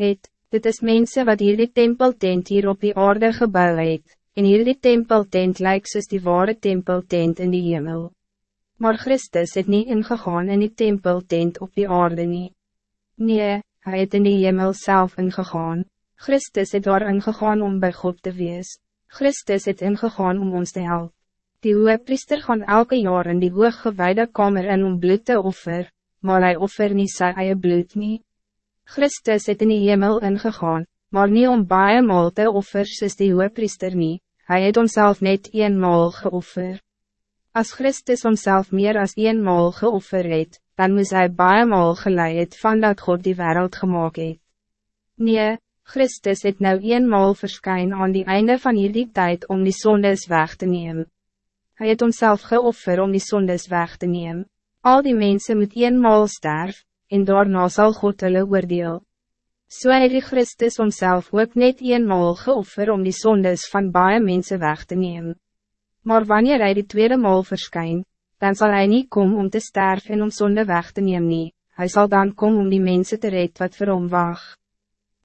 het, dit is mensen wat hier die tempeltent hier op die aarde gebouw het, en hier die tempeltent lijkt soos die ware tempeltent in die hemel. Maar Christus het niet ingegaan in die tempeltent op die aarde nie. Nee, hij het in die hemel zelf ingegaan. Christus het daar ingegaan om bij God te wees. Christus het ingegaan om ons te helpen. Die priester gaan elke jaar in die hooggewijde kamer in om bloed te offer, maar hij offer niet sy eie bloed nie. Christus het in die hemel ingegaan, maar niet om baie maal te offer soos die priester nie, hy het homself net eenmaal geoffer. Als Christus homself meer als eenmaal geoffer het, dan moest hij baie maal geleid van dat God die wereld gemaakt het. Nee, Christus het nou eenmaal verskyn aan die einde van hierdie tijd om die zondes weg te nemen. Hij het onszelf geoffer om die zondes weg te nemen. Al die mensen moet eenmaal sterf, en daarna zal God hulle oordeel. So het die Christus onszelf ook net eenmaal geoffer om die zondes van baie mensen weg te nemen. Maar wanneer hij die tweede maal verschijnt, dan zal hij niet komen om te sterven en om zonde weg te nemen. Hij zal dan komen om die mensen te red wat vir hom wacht.